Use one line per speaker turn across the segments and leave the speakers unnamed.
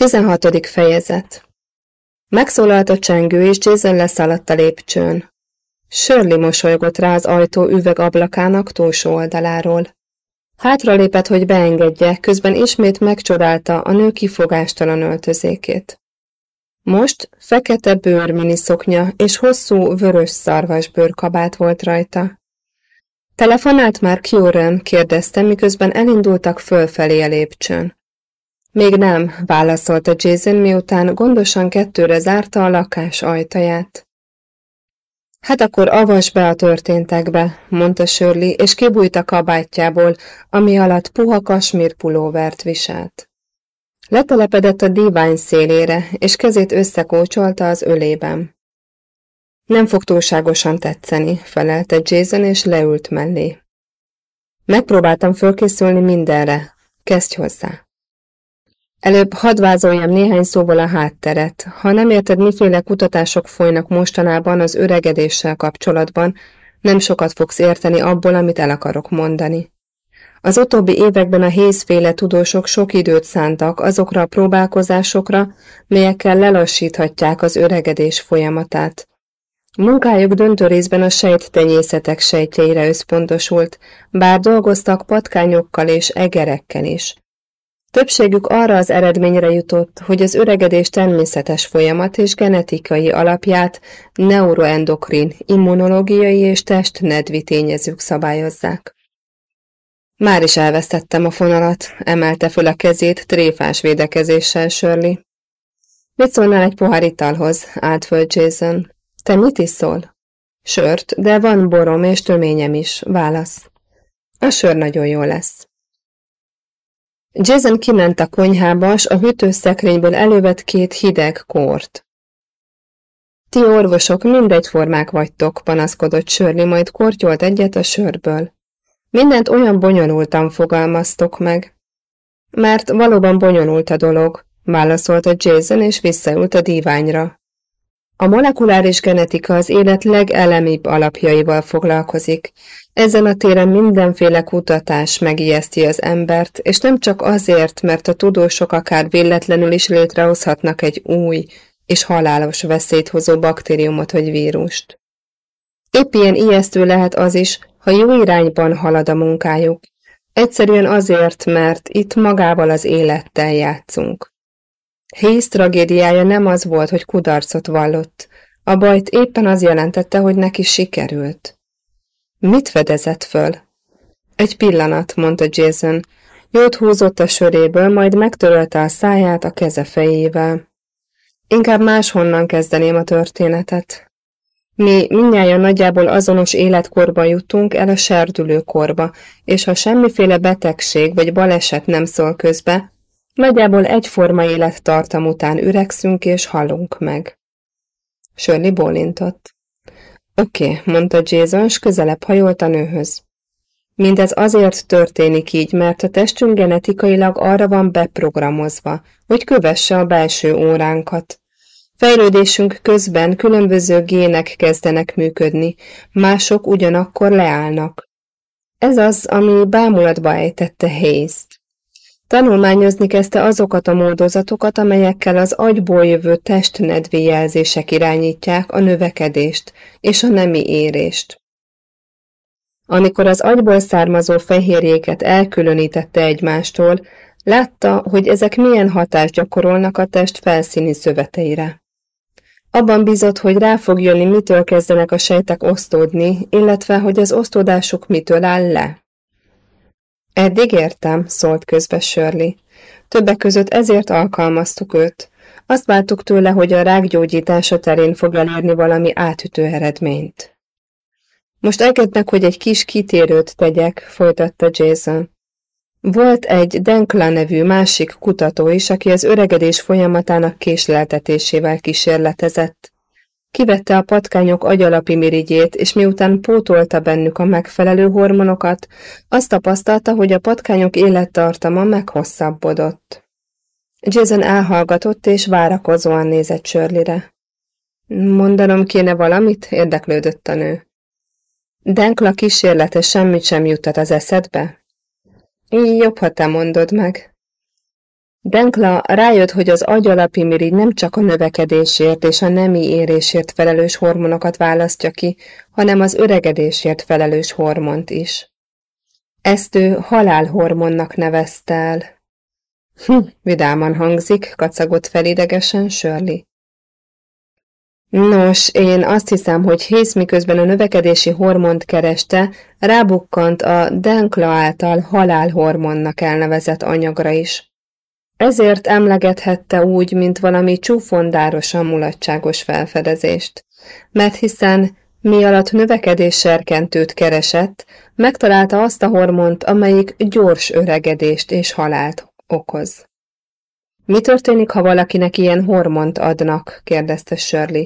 16. fejezet Megszólalt a csengő, és Jason leszaladt a lépcsőn. Shirley mosolygott rá az ajtó üvegablakának túlsó oldaláról. Hátra lépett, hogy beengedje, közben ismét megcsodálta a nő kifogástalan öltözékét. Most fekete bőrmini szoknya és hosszú vörös szarvas bőrkabát volt rajta. Telefonált már Kieran? kérdezte, miközben elindultak fölfelé a lépcsőn. Még nem, válaszolta Jason, miután gondosan kettőre zárta a lakás ajtaját. Hát akkor avas be a történtekbe, mondta Shirley, és kibújt a kabátjából, ami alatt puha kasmír pulóvert viselt. Letelepedett a divány szélére, és kezét összekócsolta az ölében. Nem fog túlságosan tetszeni, felelte Jason, és leült mellé. Megpróbáltam fölkészülni mindenre. Kezdj hozzá. Előbb hadd vázoljam néhány szóval a hátteret. Ha nem érted, miféle kutatások folynak mostanában az öregedéssel kapcsolatban, nem sokat fogsz érteni abból, amit el akarok mondani. Az utóbbi években a hézféle tudósok sok időt szántak azokra a próbálkozásokra, melyekkel lelassíthatják az öregedés folyamatát. Munkájuk döntő részben a sejttenyészetek sejtjeire összpontosult, bár dolgoztak patkányokkal és egerekkel is. Többségük arra az eredményre jutott, hogy az öregedés természetes folyamat és genetikai alapját neuroendokrin, immunológiai és testnedvi tényezők szabályozzák. Már is elvesztettem a fonalat, emelte föl a kezét tréfás védekezéssel Shirley. Mit szólnál egy pohár italhoz? állt föl Jason. Te mit iszol? Sört, de van borom és töményem is. Válasz. A sör nagyon jó lesz. Jason kiment a konyhába, s a hűtőszekrényből elővett két hideg kort. Ti orvosok mindegyformák vagytok, panaszkodott Sörli, majd kortyolt egyet a sörből. Mindent olyan bonyolultan fogalmaztok meg. Mert valóban bonyolult a dolog, válaszolta Jason, és visszaült a díványra. A molekuláris genetika az élet legelemibb alapjaival foglalkozik. Ezen a téren mindenféle kutatás megijeszti az embert, és nem csak azért, mert a tudósok akár véletlenül is létrehozhatnak egy új és halálos veszélyt hozó baktériumot vagy vírust. Épp ilyen ijesztő lehet az is, ha jó irányban halad a munkájuk. Egyszerűen azért, mert itt magával az élettel játszunk. Hész tragédiája nem az volt, hogy kudarcot vallott. A bajt éppen az jelentette, hogy neki sikerült. Mit fedezett föl? Egy pillanat, mondta Jason. Jót húzott a söréből, majd megtörölte a száját a keze fejével. Inkább máshonnan kezdeném a történetet. Mi mindnyáján nagyjából azonos életkorba jutunk el a serdülőkorba, és ha semmiféle betegség vagy baleset nem szól közbe, Nagyjából egyforma élettartam után üregszünk és halunk meg. Shirley bólintott. Oké, okay, mondta Jason, s közelebb hajolt a nőhöz. Mindez azért történik így, mert a testünk genetikailag arra van beprogramozva, hogy kövesse a belső óránkat. Fejlődésünk közben különböző gének kezdenek működni, mások ugyanakkor leállnak. Ez az, ami bámulatba ejtette Hayes-t. Tanulmányozni kezdte azokat a módozatokat, amelyekkel az agyból jövő testnedvi jelzések irányítják a növekedést és a nemi érést. Amikor az agyból származó fehérjéket elkülönítette egymástól, látta, hogy ezek milyen hatást gyakorolnak a test felszíni szöveteire. Abban bizott, hogy rá fog jönni, mitől kezdenek a sejtek osztódni, illetve hogy az osztódásuk mitől áll le. Eddig értem, szólt közbe Shirley. Többek között ezért alkalmaztuk őt. Azt vártuk tőle, hogy a rák gyógyítása terén fog elérni valami átütő eredményt. Most engednek, hogy egy kis kitérőt tegyek, folytatta Jason. Volt egy Denkla nevű másik kutató is, aki az öregedés folyamatának késleltetésével kísérletezett. Kivette a patkányok agyalapi mirigyét, és miután pótolta bennük a megfelelő hormonokat, azt tapasztalta, hogy a patkányok élettartama meghosszabbodott. Jason elhallgatott, és várakozóan nézett Shirleyre. Mondanom kéne valamit? érdeklődött a nő. Denkla kísérlete semmit sem juttat az eszedbe? Jobb, ha te mondod meg. Denkla rájött, hogy az agyalapimirigy nem csak a növekedésért és a nemi érésért felelős hormonokat választja ki, hanem az öregedésért felelős hormont is. Ezt ő halálhormonnak nevezte el. Hm, vidáman hangzik, kacagott fel idegesen Shirley. Nos, én azt hiszem, hogy Hész miközben a növekedési hormont kereste, rábukkant a Denkla által halálhormonnak elnevezett anyagra is. Ezért emlegethette úgy, mint valami csúfondárosan mulatságos felfedezést. Mert hiszen mi alatt növekedés serkentőt keresett, megtalálta azt a hormont, amelyik gyors öregedést és halált okoz. Mi történik, ha valakinek ilyen hormont adnak? kérdezte Shirley.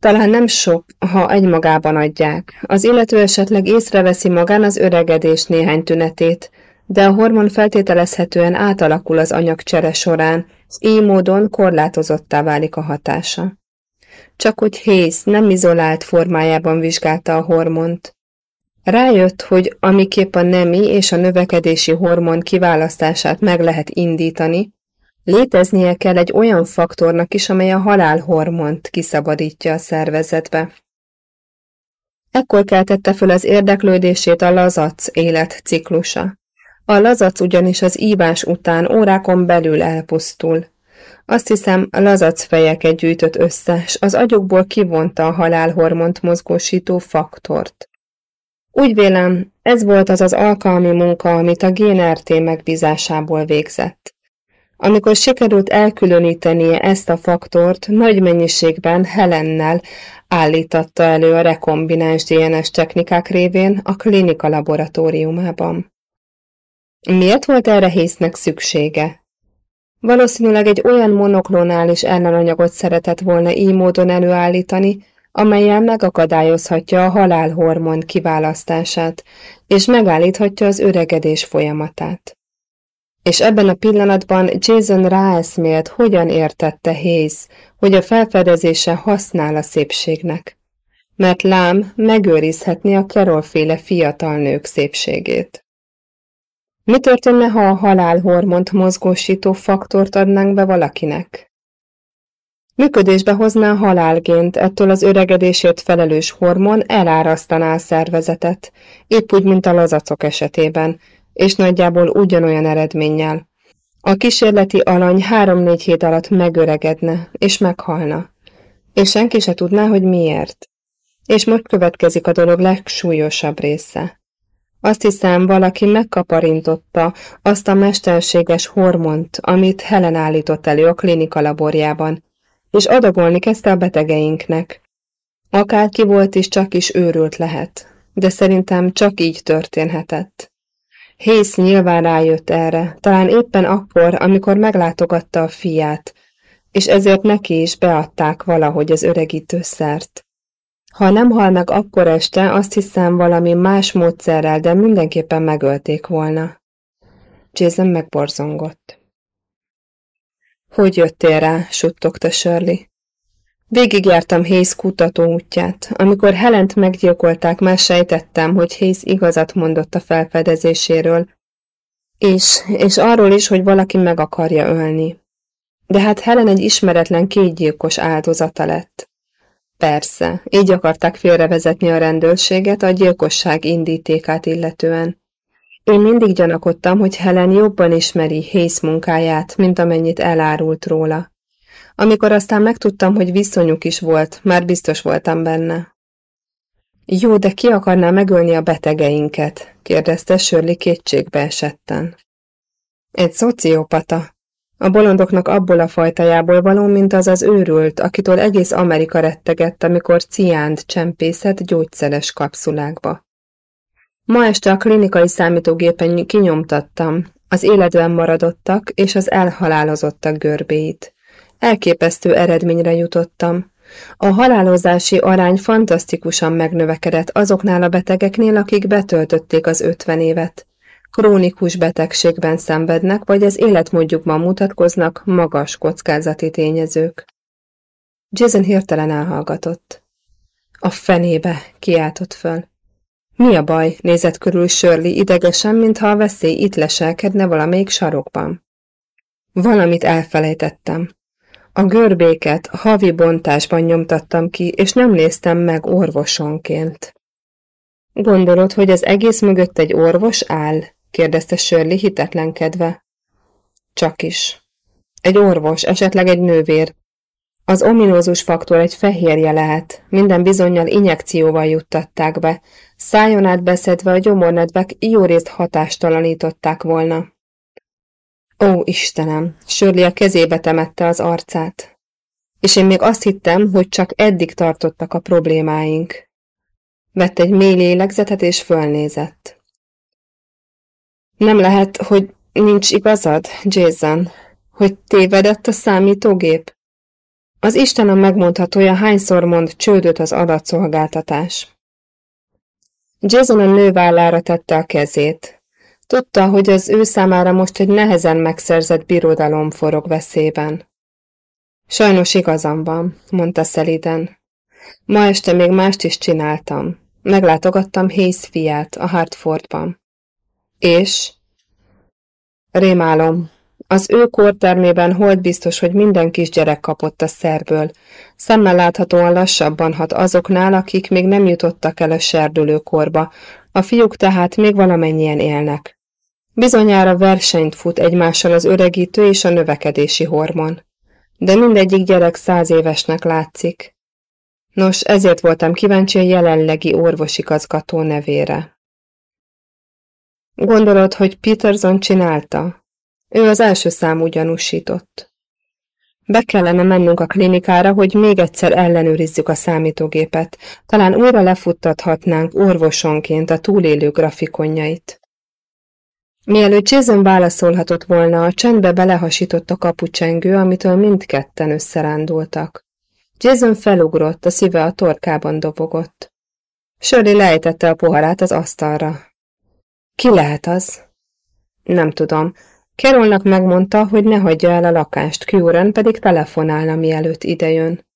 Talán nem sok, ha egymagában adják. Az illető esetleg észreveszi magán az öregedés néhány tünetét, de a hormon feltételezhetően átalakul az anyagcsere során, így módon korlátozottá válik a hatása. Csak hogy Hayes nem izolált formájában vizsgálta a hormont. Rájött, hogy amiképp a nemi és a növekedési hormon kiválasztását meg lehet indítani, léteznie kell egy olyan faktornak is, amely a halálhormont kiszabadítja a szervezetbe. Ekkor keltette föl az érdeklődését a lazac életciklusa. A lazac ugyanis az ívás után órákon belül elpusztul. Azt hiszem, lazac fejeket gyűjtött össze, s az agyukból kivonta a halálhormont mozgósító faktort. Úgy vélem, ez volt az az alkalmi munka, amit a GNRT megbízásából végzett. Amikor sikerült elkülönítenie ezt a faktort, nagy mennyiségben Helennel állítatta elő a rekombináns DNS technikák révén a klinika laboratóriumában. Miért volt erre Hésznek szüksége? Valószínűleg egy olyan monoklonális ellenanyagot szeretett volna így módon előállítani, amelyen megakadályozhatja a halálhormon kiválasztását, és megállíthatja az öregedés folyamatát. És ebben a pillanatban Jason ráeszmélt, hogyan értette Hayes, hogy a felfedezése használ a szépségnek. Mert lám megőrizhetni a Carol-féle fiatal nők szépségét. Mi történne, ha a halálhormont mozgósító faktort adnánk be valakinek? Működésbe hozná halálgént, ettől az öregedésért felelős hormon elárasztaná a szervezetet, épp úgy, mint a lazacok esetében, és nagyjából ugyanolyan eredménnyel. A kísérleti alany három-négy hét alatt megöregedne, és meghalna. És senki se tudná, hogy miért. És most következik a dolog legsúlyosabb része. Azt hiszem, valaki megkaparintotta azt a mesterséges hormont, amit Helen állított elő a klinika laborjában, és adagolni kezdte a betegeinknek. Akárki volt is, csak is őrült lehet, de szerintem csak így történhetett. Hész nyilván rájött erre, talán éppen akkor, amikor meglátogatta a fiát, és ezért neki is beadták valahogy az öregítőszert. Ha nem hal meg akkor este, azt hiszem valami más módszerrel, de mindenképpen megölték volna. Jason megborzongott. Hogy jöttél rá? suttogta Shirley. Végigjártam Hayes kutató útját. Amikor Helent meggyilkolták, már sejtettem, hogy Hayes igazat mondott a felfedezéséről, és, és arról is, hogy valaki meg akarja ölni. De hát Helen egy ismeretlen kétgyilkos áldozata lett. Persze, így akarták félrevezetni a rendőrséget a gyilkosság indítékát illetően. Én mindig gyanakodtam, hogy Helen jobban ismeri Hayes munkáját, mint amennyit elárult róla. Amikor aztán megtudtam, hogy viszonyuk is volt, már biztos voltam benne. Jó, de ki akarná megölni a betegeinket? kérdezte Shirley kétségbe esetten. Egy szociopata, a bolondoknak abból a fajtájából való, mint az az őrült, akitől egész Amerika rettegett, amikor ciánt csempészett gyógyszeres kapszulákba. Ma este a klinikai számítógépen kinyomtattam az életben maradottak és az elhalálozottak görbéit. Elképesztő eredményre jutottam. A halálozási arány fantasztikusan megnövekedett azoknál a betegeknél, akik betöltötték az ötven évet krónikus betegségben szenvednek, vagy az életmódjukban mutatkoznak magas kockázati tényezők. Jason hirtelen elhallgatott. A fenébe, kiáltott föl. Mi a baj? nézett körül Shirley idegesen, mintha a veszély itt leselkedne valamelyik sarokban. Valamit elfelejtettem. A görbéket havi bontásban nyomtattam ki, és nem néztem meg orvosonként. Gondolod, hogy az egész mögött egy orvos áll? Kérdezte Shirley hitetlenkedve. Csak is. Egy orvos, esetleg egy nővér. Az ominózus faktor egy fehérje lehet, minden bizonyal injekcióval juttatták be, szájon át beszedve a gyomornedvek jó részt hatástalanították volna. Ó, Istenem! Shirley a kezébe temette az arcát. És én még azt hittem, hogy csak eddig tartottak a problémáink. Vett egy mély lélegzetet és fölnézett. Nem lehet, hogy nincs igazad, Jason, hogy tévedett a számítógép? Az Istenem megmondhatója hányszor mond csődöt az adatszolgáltatás. Jason a nő vállára tette a kezét. Tudta, hogy az ő számára most egy nehezen megszerzett birodalom forog veszélyben. Sajnos igazam van, mondta szeliden. Ma este még mást is csináltam. Meglátogattam Hayes fiát a Hartfordban. És? Rémálom. Az ő kórtermében holt biztos, hogy minden kisgyerek kapott a szerből. Szemmel láthatóan lassabban hat azoknál, akik még nem jutottak el a serdülőkorba, a fiúk tehát még valamennyien élnek. Bizonyára versenyt fut egymással az öregítő és a növekedési hormon. De mindegyik gyerek száz évesnek látszik. Nos, ezért voltam kíváncsi a jelenlegi orvosigazgató nevére. Gondolod, hogy Peterson csinálta? Ő az első számú gyanúsított. Be kellene mennünk a klinikára, hogy még egyszer ellenőrizzük a számítógépet. Talán újra lefuttathatnánk orvosonként a túlélő grafikonjait. Mielőtt Jason válaszolhatott volna, a csendbe belehasított a kapucsengő, amitől mindketten összerándultak. Jason felugrott, a szíve a torkában dobogott. Shirley lejtette a poharát az asztalra. Ki lehet az? Nem tudom. Carolnak megmondta, hogy ne hagyja el a lakást, Kюren pedig telefonálna, mielőtt idejön.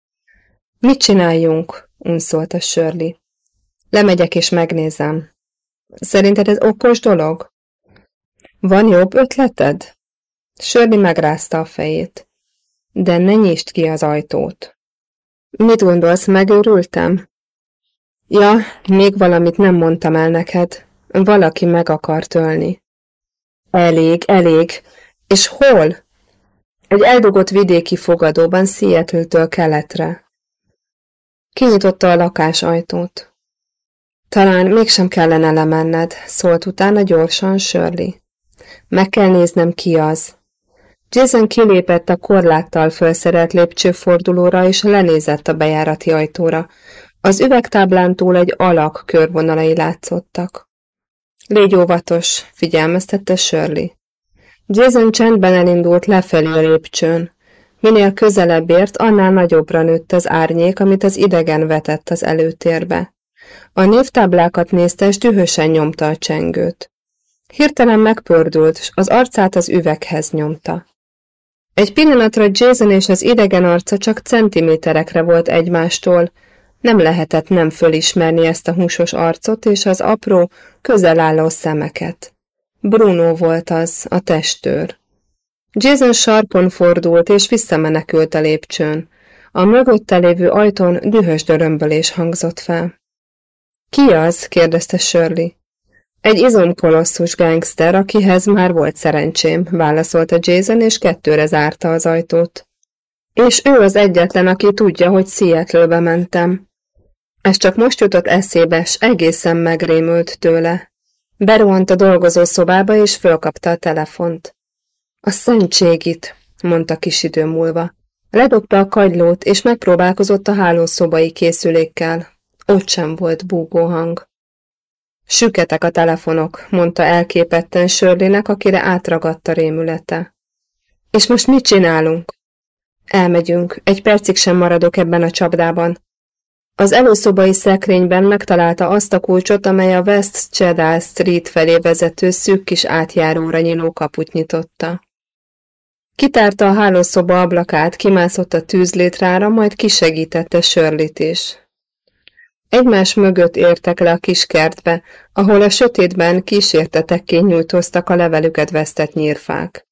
Mit csináljunk? unszolta Shirley. Lemegyek és megnézem. Szerinted ez okos dolog? Van jobb ötleted? Shirley megrázta a fejét. De ne nyisd ki az ajtót. Mit gondolsz, megőrültem? Ja, még valamit nem mondtam el neked. Valaki meg akar tölni. Elég, elég. És hol? Egy eldugott vidéki fogadóban seattle keletre. Kinyitotta a lakás ajtót. Talán mégsem kellene lemenned, szólt utána gyorsan Shirley. Meg kell néznem ki az. Jason kilépett a korláttal felszerelt lépcsőfordulóra, és lenézett a bejárati ajtóra. Az üvegtáblán túl egy alak körvonalai látszottak. Légy óvatos, figyelmeztette Shirley. Jason csendben elindult lefelé a lépcsőn. Minél közelebb ért, annál nagyobbra nőtt az árnyék, amit az idegen vetett az előtérbe. A névtáblákat nézte, és dühösen nyomta a csengőt. Hirtelen megpördült, s az arcát az üveghez nyomta. Egy pillanatra Jason és az idegen arca csak centiméterekre volt egymástól, nem lehetett nem fölismerni ezt a húsos arcot és az apró, közel álló szemeket. Bruno volt az, a testőr. Jason sarpon fordult és visszamenekült a lépcsőn. A mögötte lévő ajtón dühös dörömbölés hangzott fel. Ki az? kérdezte Shirley. Egy izomkolosszus gangster, akihez már volt szerencsém, válaszolta Jason, és kettőre zárta az ajtót. És ő az egyetlen, aki tudja, hogy Seattle-be mentem. Ez csak most jutott eszébe, s egészen megrémült tőle. Beruhant a dolgozó szobába, és fölkapta a telefont. A szentségit, mondta kis idő múlva. Ledobta a kagylót, és megpróbálkozott a hálószobai készülékkel. Ott sem volt búgóhang. Süketek a telefonok, mondta elképetten Sörlének, akire átragadta rémülete. És most mit csinálunk? Elmegyünk, egy percig sem maradok ebben a csapdában. Az előszobai szekrényben megtalálta azt a kulcsot, amely a West Cheddar Street felé vezető szűk kis átjáróra nyíló kaput nyitotta. Kitárta a hálószoba ablakát, kimászott a tűzlétrára, majd kisegítette Sörlit is. Egymás mögött értek le a kis kertbe, ahol a sötétben kísértetekként nyújtóztak a levelüket vesztett nyírfák.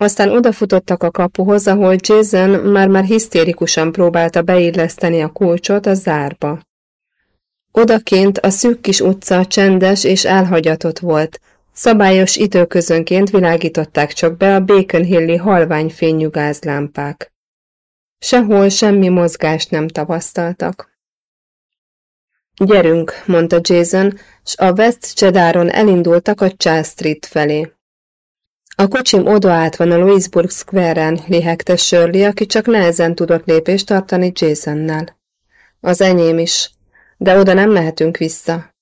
Aztán odafutottak a kapuhoz, ahol Jason már-már hisztérikusan próbálta beilleszteni a kulcsot a zárba. Odakint a szűk kis utca csendes és elhagyatott volt, szabályos időközönként világították csak be a Bacon Hilli halvány gázlámpák. Sehol semmi mozgást nem tapasztaltak. Gyerünk, mondta Jason, s a West Chedaron elindultak a Charles Street felé. A kocsim oda van a Louisburg Square-en, lihegte Shirley, aki csak nehezen tudott lépést tartani Jasonnel. Az enyém is, de oda nem mehetünk vissza.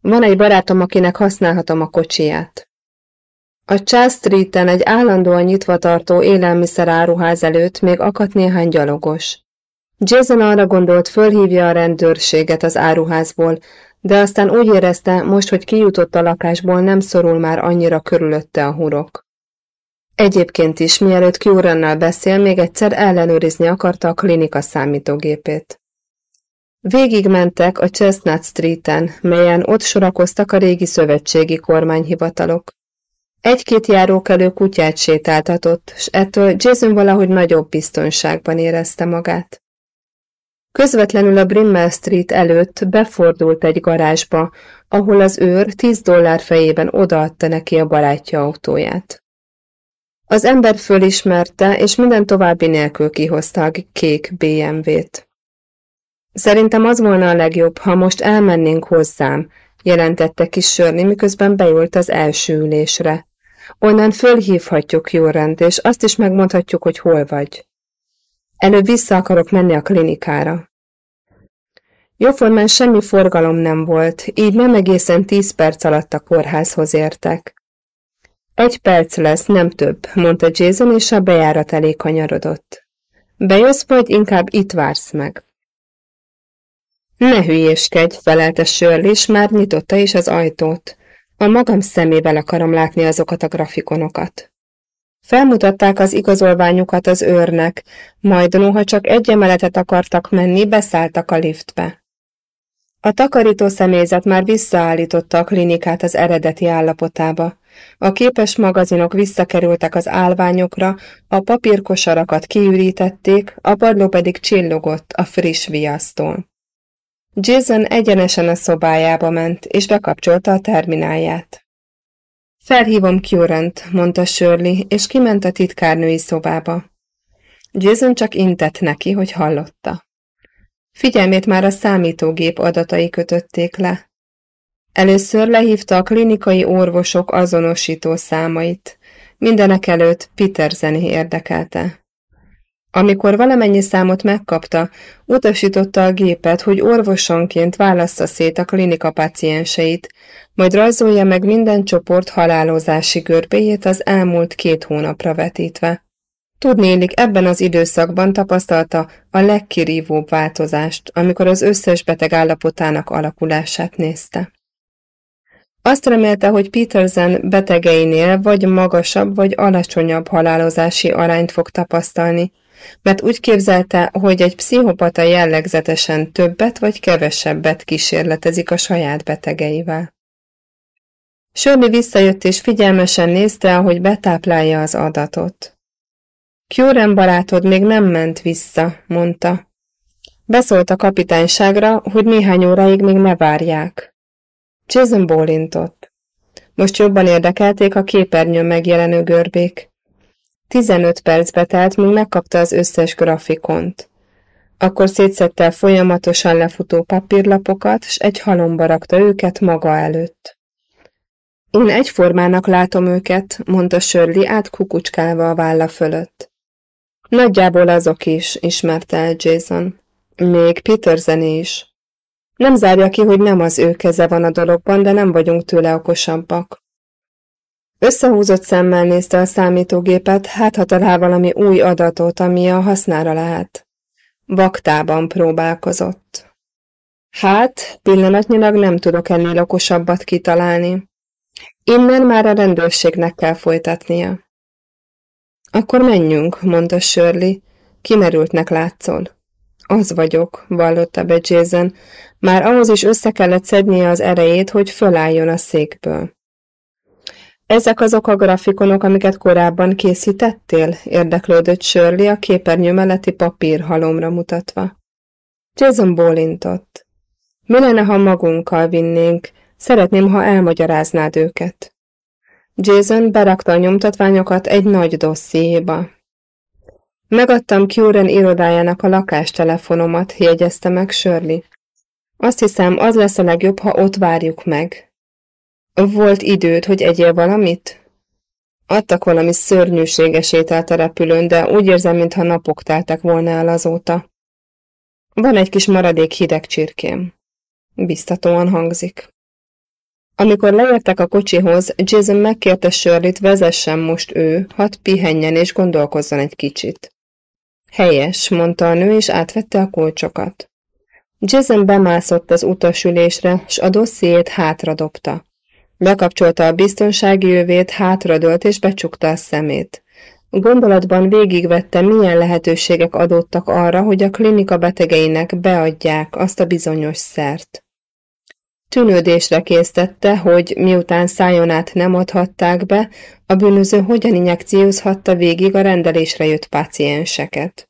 Van egy barátom, akinek használhatom a kocsiját. A Charles Street-en egy állandóan nyitva tartó élelmiszeráruház előtt még akadt néhány gyalogos. Jason arra gondolt, fölhívja a rendőrséget az áruházból, de aztán úgy érezte, most, hogy kijutott a lakásból, nem szorul már annyira körülötte a hurok. Egyébként is, mielőtt Kiurannal beszél, még egyszer ellenőrizni akarta a klinika számítógépét. Végigmentek a Chestnut Street-en, melyen ott sorakoztak a régi szövetségi kormányhivatalok. Egy-két járókelő kutyát sétáltatott, s ettől Jason valahogy nagyobb biztonságban érezte magát. Közvetlenül a Brimmel Street előtt befordult egy garázsba, ahol az őr 10 dollár fejében odaadta neki a barátja autóját. Az ember fölismerte, és minden további nélkül kihozta a kék BMW-t. Szerintem az volna a legjobb, ha most elmennénk hozzám, jelentette kis Sörni, miközben beült az első ülésre. Onnan fölhívhatjuk Jórend, és azt is megmondhatjuk, hogy hol vagy. Előbb vissza akarok menni a klinikára. Jóformán semmi forgalom nem volt, így nem egészen tíz perc alatt a kórházhoz értek. Egy perc lesz, nem több, mondta Jason, és a bejárat elé kanyarodott. Bejössz, vagy inkább itt vársz meg? Ne hülyéskedj, felelte Shirley, és már nyitotta is az ajtót. A magam szemével akarom látni azokat a grafikonokat. Felmutatták az igazolványukat az őrnek, majd noha csak egy emeletet akartak menni, beszálltak a liftbe. A takarító személyzet már visszaállította a klinikát az eredeti állapotába. A képes magazinok visszakerültek az állványokra, a papírkosarakat kiürítették, a padló pedig csillogott a friss viasztól. Jason egyenesen a szobájába ment, és bekapcsolta a terminálját. Felhívom Curant, mondta Shirley, és kiment a titkárnői szobába. Jason csak intett neki, hogy hallotta. Figyelmét már a számítógép adatai kötötték le. Először lehívta a klinikai orvosok azonosító számait. Mindenek előtt Peterseni érdekelte. Amikor valamennyi számot megkapta, utasította a gépet, hogy orvosonként válassza szét a klinika pacienseit, majd rajzolja meg minden csoport halálozási görbéjét az elmúlt két hónapra vetítve. Tudnélik, ebben az időszakban tapasztalta a legkirívóbb változást, amikor az összes beteg állapotának alakulását nézte. Azt remélte, hogy Petersen betegeinél vagy magasabb, vagy alacsonyabb halálozási arányt fog tapasztalni, mert úgy képzelte, hogy egy pszichopata jellegzetesen többet vagy kevesebbet kísérletezik a saját betegeivel. Sörni visszajött és figyelmesen nézte, ahogy betáplálja az adatot. Kjóren barátod még nem ment vissza, mondta. Beszólt a kapitányságra, hogy néhány óráig még ne várják. Jason bólintott. Most jobban érdekelték a képernyőn megjelenő görbék. Tizenöt percbe telt, míg megkapta az összes grafikont. Akkor szétszette folyamatosan lefutó papírlapokat, s egy halomba rakta őket maga előtt. Én egyformának látom őket, mondta Shirley átkukucskálva a válla fölött. Nagyjából azok is, ismerte el Jason. Még Peterzené is. Nem zárja ki, hogy nem az ő keze van a dologban, de nem vagyunk tőle okosabbak. Összehúzott szemmel nézte a számítógépet, hát ha talál valami új adatot, ami a hasznára lehet. Vaktában próbálkozott. Hát, pillanatnyilag nem tudok ennél okosabbat kitalálni. Innen már a rendőrségnek kell folytatnia. Akkor menjünk, mondta Shirley, kimerültnek látszol. Az vagyok, vallotta be Jason, már ahhoz is össze kellett szednie az erejét, hogy fölálljon a székből. Ezek azok a grafikonok, amiket korábban készítettél? érdeklődött Shirley a képernyő melletti papírhalomra mutatva. Jason bólintott. Mi lenne, ha magunkkal vinnénk? Szeretném, ha elmagyaráznád őket. Jason berakta a nyomtatványokat egy nagy dossziéba. Megadtam Curen irodájának a lakástelefonomat, jegyezte meg Shirley. Azt hiszem, az lesz a legjobb, ha ott várjuk meg. Volt időd, hogy egyél valamit? Adtak valami szörnyűséges ételt a repülőn, de úgy érzem, mintha napok teltek volna el azóta. Van egy kis maradék hideg csirkém. Biztatóan hangzik. Amikor leértek a kocsihoz, Jason megkérte Shirley-t vezessen most ő, hadd pihenjen és gondolkozzon egy kicsit. Helyes, mondta a nő, és átvette a kulcsokat. Jason bemászott az utasülésre, s a dossziét hátradobta. Bekapcsolta a biztonsági jövét, hátradőlt és becsukta a szemét. Gondolatban végigvette, milyen lehetőségek adottak arra, hogy a klinika betegeinek beadják azt a bizonyos szert. Tűnődésre késztette, hogy miután szájon át nem adhatták be, a bűnöző hogyan injekciózhatta végig a rendelésre jött pácienseket.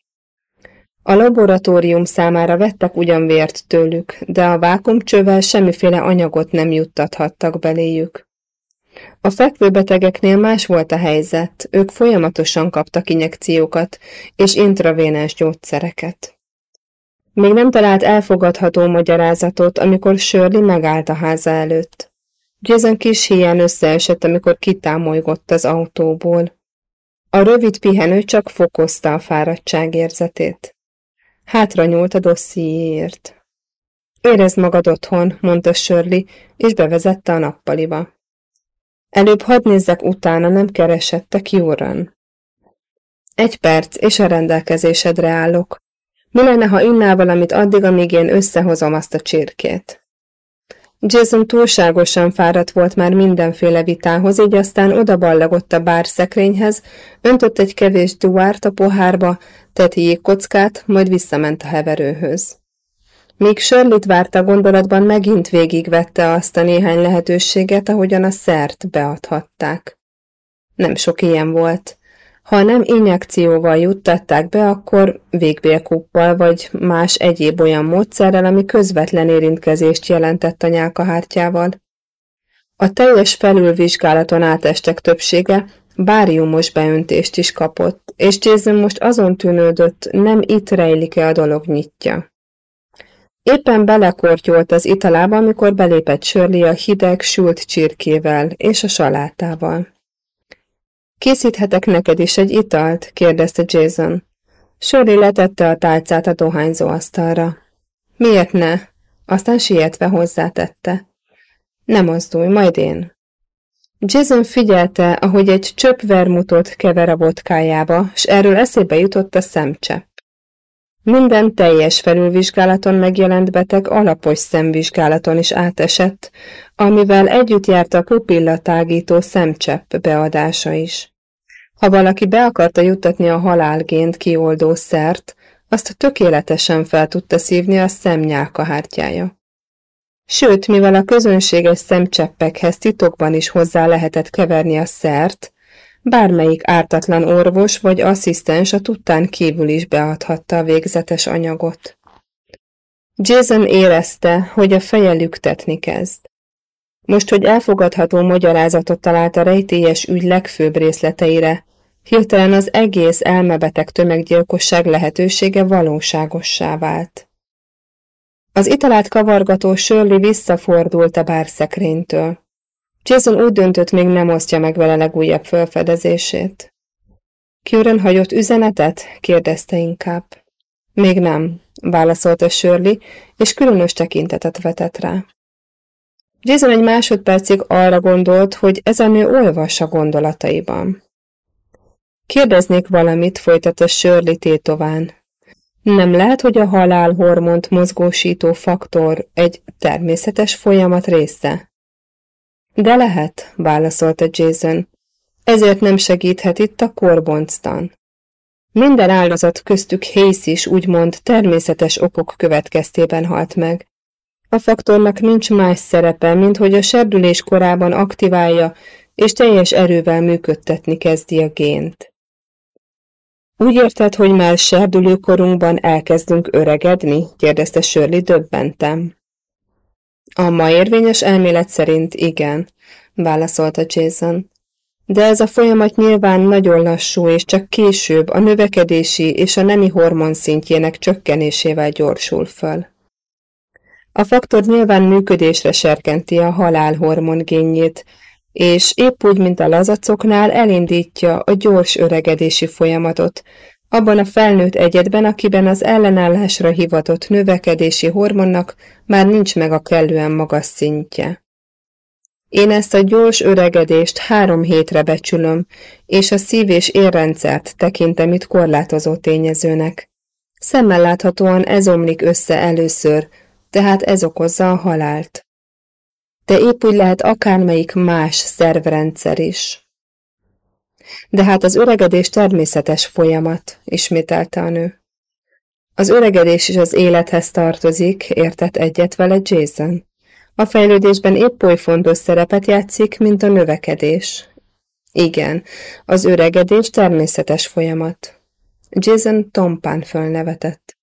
A laboratórium számára vettek ugyan vért tőlük, de a vákumcsővel semmiféle anyagot nem juttathattak beléjük. A fekvőbetegeknél más volt a helyzet, ők folyamatosan kaptak injekciókat és intravénás gyógyszereket. Még nem talált elfogadható magyarázatot, amikor Shirley megállt a háza előtt. Jason kis híján összeesett, amikor kitámolygott az autóból. A rövid pihenő csak fokozta a fáradtság érzetét. Hátra nyúlt a dossziéért. Érezd magad otthon, mondta Shirley, és bevezette a nappaliba. Előbb hadd nézzek utána, nem keresette Kjuran. Egy perc, és a rendelkezésedre állok. Mi lenne, ha innál valamit addig, amíg én összehozom azt a csirkét? Jason túlságosan fáradt volt már mindenféle vitához, így aztán odaballagott a bár szekrényhez, öntött egy kevés duárt a pohárba, tett jégkockát, majd visszament a heverőhöz. Míg Sörlit várta gondolatban, megint végigvette azt a néhány lehetőséget, ahogyan a szert beadhatták. Nem sok ilyen volt. Ha nem injekcióval juttatták be, akkor végbélkuppal vagy más egyéb olyan módszerrel, ami közvetlen érintkezést jelentett a nyálkahártyával. A teljes felülvizsgálaton átestek többsége báriumos beöntést is kapott, és Jason most azon tűnődött, nem itt rejlik-e a dolog nyitja. Éppen belekortyolt az italába, amikor belépett Shirley a hideg, sült csirkével és a salátával. Készíthetek neked is egy italt? kérdezte Jason. Shirley letette a tálcát a dohányzó asztalra. Miért ne? Aztán sietve hozzátette. Nem mozdulj, majd én. Jason figyelte, ahogy egy csöpp vermutot kever a vodkájába, s erről eszébe jutott a szemcsepp. Minden teljes felülvizsgálaton megjelent beteg alapos szemvizsgálaton is átesett, amivel együtt járt a pupillatágító szemcsepp beadása is. Ha valaki be akarta juttatni a halálgént kioldó szert, azt tökéletesen fel tudta szívni a szemnyálkahártyája. Sőt, mivel a közönséges szemcseppekhez titokban is hozzá lehetett keverni a szert, bármelyik ártatlan orvos vagy asszisztens a tudtán kívül is beadhatta a végzetes anyagot. Jason érezte, hogy a feje lüktetni kezd. Most, hogy elfogadható magyarázatot talált a rejtélyes ügy legfőbb részleteire, hirtelen az egész elmebeteg tömeggyilkosság lehetősége valóságossá vált. Az italát kavargató Shirley visszafordult a bárszekrénytől. Jason úgy döntött, még nem osztja meg vele legújabb felfedezését. Kieran hagyott üzenetet? kérdezte inkább. Még nem, válaszolta Shirley, és különös tekintetet vetett rá. Jason egy másodpercig arra gondolt, hogy ez a nő olvas a gondolataiban. Kérdeznék valamit, folytatta Shirley tétován. Nem lehet, hogy a halálhormont mozgósító faktor egy természetes folyamat része? De lehet, válaszolta Jason. Ezért nem segíthet itt a korbonctan. Minden áldozat köztük Hayes is úgymond természetes okok következtében halt meg. A faktornak nincs más szerepe, mint hogy a serdülés korában aktiválja és teljes erővel működtetni kezdi a gént. Úgy érted, hogy már serdülőkorunkban elkezdünk öregedni? kérdezte Shirley döbbentem. A ma érvényes elmélet szerint igen, válaszolta Jason. De ez a folyamat nyilván nagyon lassú, és csak később a növekedési és a nemi hormon szintjének csökkenésével gyorsul föl. A faktor nyilván működésre serkenti a halálhormon génjét, és épp úgy, mint a lazacoknál elindítja a gyors öregedési folyamatot, abban a felnőtt egyedben, akiben az ellenállásra hivatott növekedési hormonnak már nincs meg a kellően magas szintje. Én ezt a gyors öregedést három hétre becsülöm, és a szív- és érrendszert tekintem itt korlátozó tényezőnek. Szemmel láthatóan ez omlik össze először, tehát ez okozza a halált. De épp úgy lehet akármelyik más szervrendszer is. De hát az öregedés természetes folyamat, ismételte a nő. Az öregedés is az élethez tartozik, értett egyet vele Jason. A fejlődésben épp oly fontos szerepet játszik, mint a növekedés. Igen, az öregedés természetes folyamat. Jason tompán fölnevetett.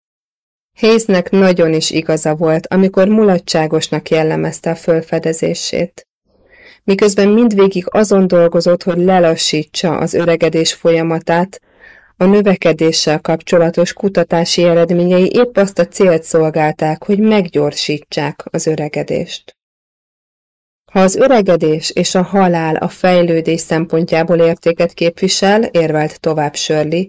Hayesnek nagyon is igaza volt, amikor mulatságosnak jellemezte a fölfedezését. Miközben mindvégig azon dolgozott, hogy lelassítsa az öregedés folyamatát, a növekedéssel kapcsolatos kutatási eredményei épp azt a célt szolgálták, hogy meggyorsítsák az öregedést. Ha az öregedés és a halál a fejlődés szempontjából értéket képvisel, érvelt tovább Shirley,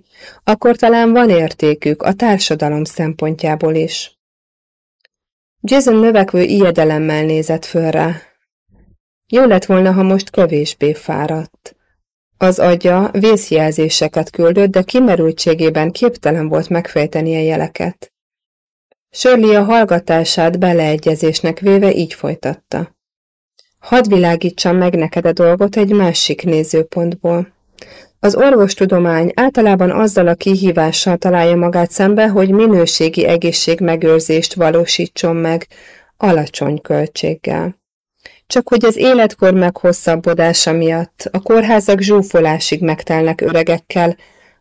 akkor talán van értékük a társadalom szempontjából is. Jason növekvő ijedelemmel nézett föl rá. Jó lett volna, ha most kevésbé fáradt. Az agya vészjelzéseket küldött, de kimerültségében képtelen volt megfejteni a jeleket. Shirley a hallgatását beleegyezésnek véve így folytatta. Hadd világítsam meg neked a dolgot egy másik nézőpontból. Az orvostudomány általában azzal a kihívással találja magát szembe, hogy minőségi egészségmegőrzést valósítson meg alacsony költséggel. Csak hogy az életkor meghosszabbodása miatt a kórházak zsúfolásig megtelnek öregekkel,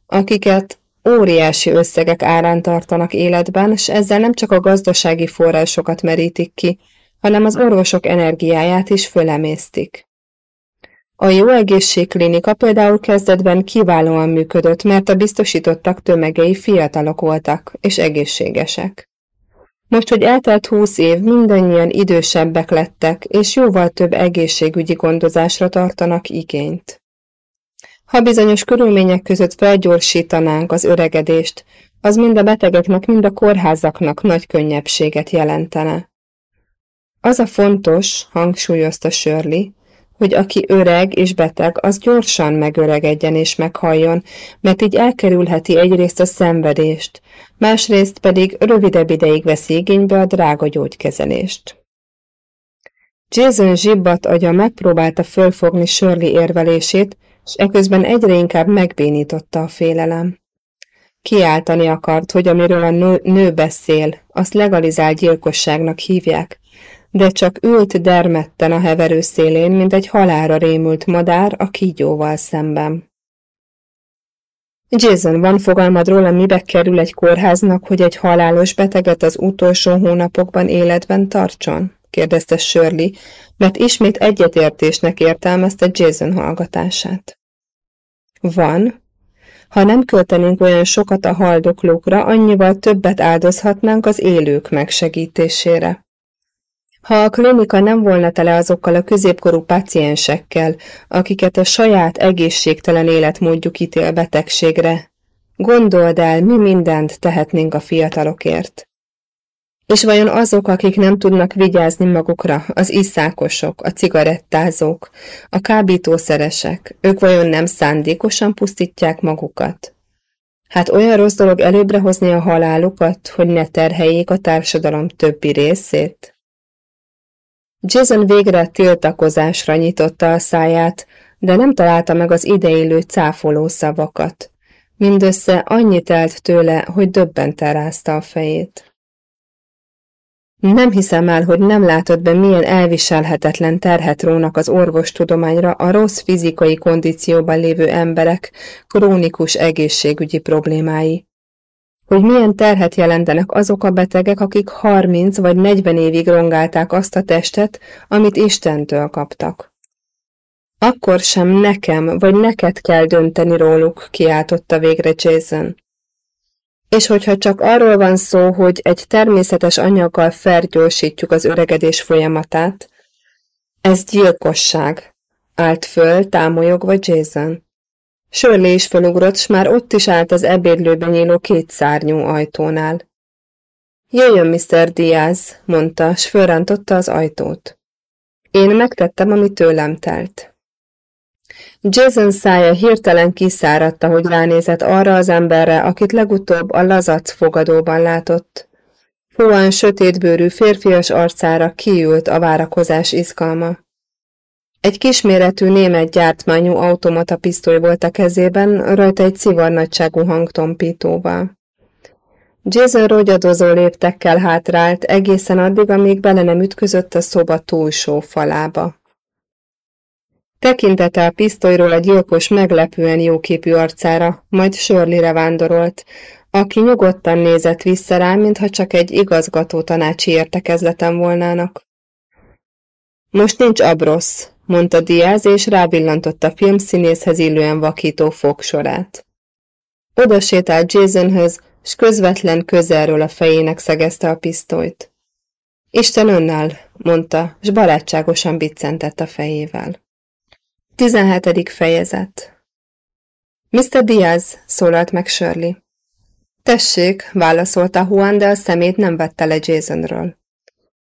akiket óriási összegek árán tartanak életben, és ezzel nem csak a gazdasági forrásokat merítik ki, hanem az orvosok energiáját is fölemésztik. A jó egészségklinika például kezdetben kiválóan működött, mert a biztosítottak tömegei fiatalok voltak és egészségesek. Most, hogy eltelt húsz év, mindannyian idősebbek lettek, és jóval több egészségügyi gondozásra tartanak igényt. Ha bizonyos körülmények között felgyorsítanánk az öregedést, az mind a betegeknek, mind a kórházaknak nagy könnyebbséget jelentene. Az a fontos, hangsúlyozta Shirley, hogy aki öreg és beteg, az gyorsan megöregedjen és meghalljon, mert így elkerülheti egyrészt a szenvedést, másrészt pedig rövidebb ideig veszi igénybe a drága gyógykezelést. Jason zsibbat agya megpróbálta fölfogni Shirley érvelését, és eközben egyre inkább megbénította a félelem. Kiáltani akart, hogy amiről a nő beszél, azt legalizált gyilkosságnak hívják, de csak ült dermedten a heverő szélén, mint egy halára rémült madár a kígyóval szemben. Jason, van fogalmad róla, mibe kerül egy kórháznak, hogy egy halálos beteget az utolsó hónapokban életben tartson? kérdezte Shirley, mert ismét egyetértésnek értelmezte Jason hallgatását. Van. Ha nem költenénk olyan sokat a haldoklókra, annyival többet áldozhatnánk az élők megsegítésére. Ha a klinika nem volna tele azokkal a középkorú paciensekkel, akiket a saját egészségtelen életmódjuk ítél betegségre, gondold el, mi mindent tehetnénk a fiatalokért. És vajon azok, akik nem tudnak vigyázni magukra, az iszákosok, a cigarettázók, a kábítószeresek, ők vajon nem szándékosan pusztítják magukat? Hát olyan rossz dolog előbbre hozni a halálukat, hogy ne terheljék a társadalom többi részét? Jason végre tiltakozásra nyitotta a száját, de nem találta meg az ideillő cáfoló szavakat. Mindössze annyi telt tőle, hogy döbbenten rázta a fejét. Nem hiszem el, hogy nem látod be, milyen elviselhetetlen terhet rónak az orvostudományra a rossz fizikai kondícióban lévő emberek krónikus egészségügyi problémái. Hogy milyen terhet jelentenek azok a betegek, akik 30 vagy 40 évig rongálták azt a testet, amit Istentől kaptak. Akkor sem nekem vagy neked kell dönteni róluk, kiáltotta végre Jason. És hogyha csak arról van szó, hogy egy természetes anyaggal felgyorsítjuk az öregedés folyamatát, ez gyilkosság, állt föl, támolyogva Jason. Shirley is felugrott, s már ott is állt az ebédlőben nyíló két szárnyú ajtónál. Jöjjön, Mr. Diaz, mondta, s fölrántotta az ajtót. Én megtettem, ami tőlem telt. Jason szája hirtelen kiszáradta, hogy ránézett arra az emberre, akit legutóbb a lazac fogadóban látott. Juan sötétbőrű férfias arcára kiült a várakozás izgalma. Egy kisméretű német gyártmányú automata pisztoly volt a kezében, rajta egy szivarnagyságú hangtompítóval. Jason rogyadozó léptekkel hátrált egészen addig, amíg bele nem ütközött a szoba túlsó falába. Tekintete a pisztolyról a gyilkos meglepően jóképű arcára, majd Shirley-re vándorolt, aki nyugodtan nézett vissza rá, mintha csak egy igazgató tanácsi értekezleten volnának. Most nincs abrosz, mondta Diaz, és rábillantott a filmszínészhez illően vakító fogsorát. Oda sétált Jasonhöz, s közvetlen közelről a fejének szegezte a pisztolyt. Isten önnel, mondta, s barátságosan biccentett a fejével. 17. fejezet Mr. Diaz, szólalt meg Shirley. Tessék, válaszolta Juan, de a szemét nem vette le Jasonről.